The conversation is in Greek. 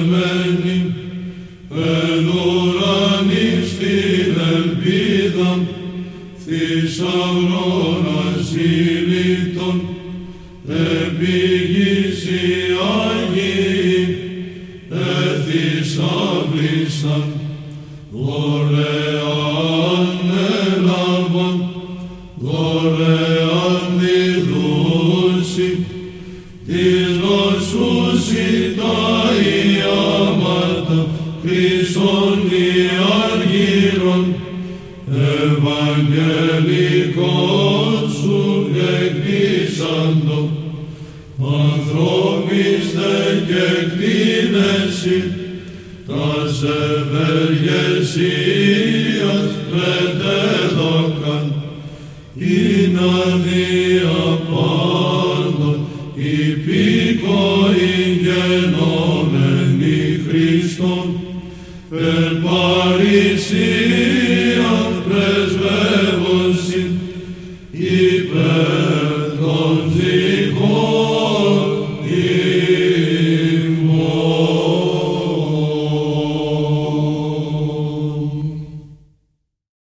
δεμένη εν ουρανή στην ελπίδα θησαυρών ασύλλητων επίγης οι Άγιοι εθυσαύρισαν δωρεάν έλαβαν δωρεάν διδούσι της Χριστόν Ιαργύρων Ευαγγελικών σου εκκλείσαντο ανθρώπις δε και κτίνεση τας ευεργεσίας μετέδωκαν ειν αδεία πάντων υπήκοοι γενόμενοι Χριστόν περ παρησίαν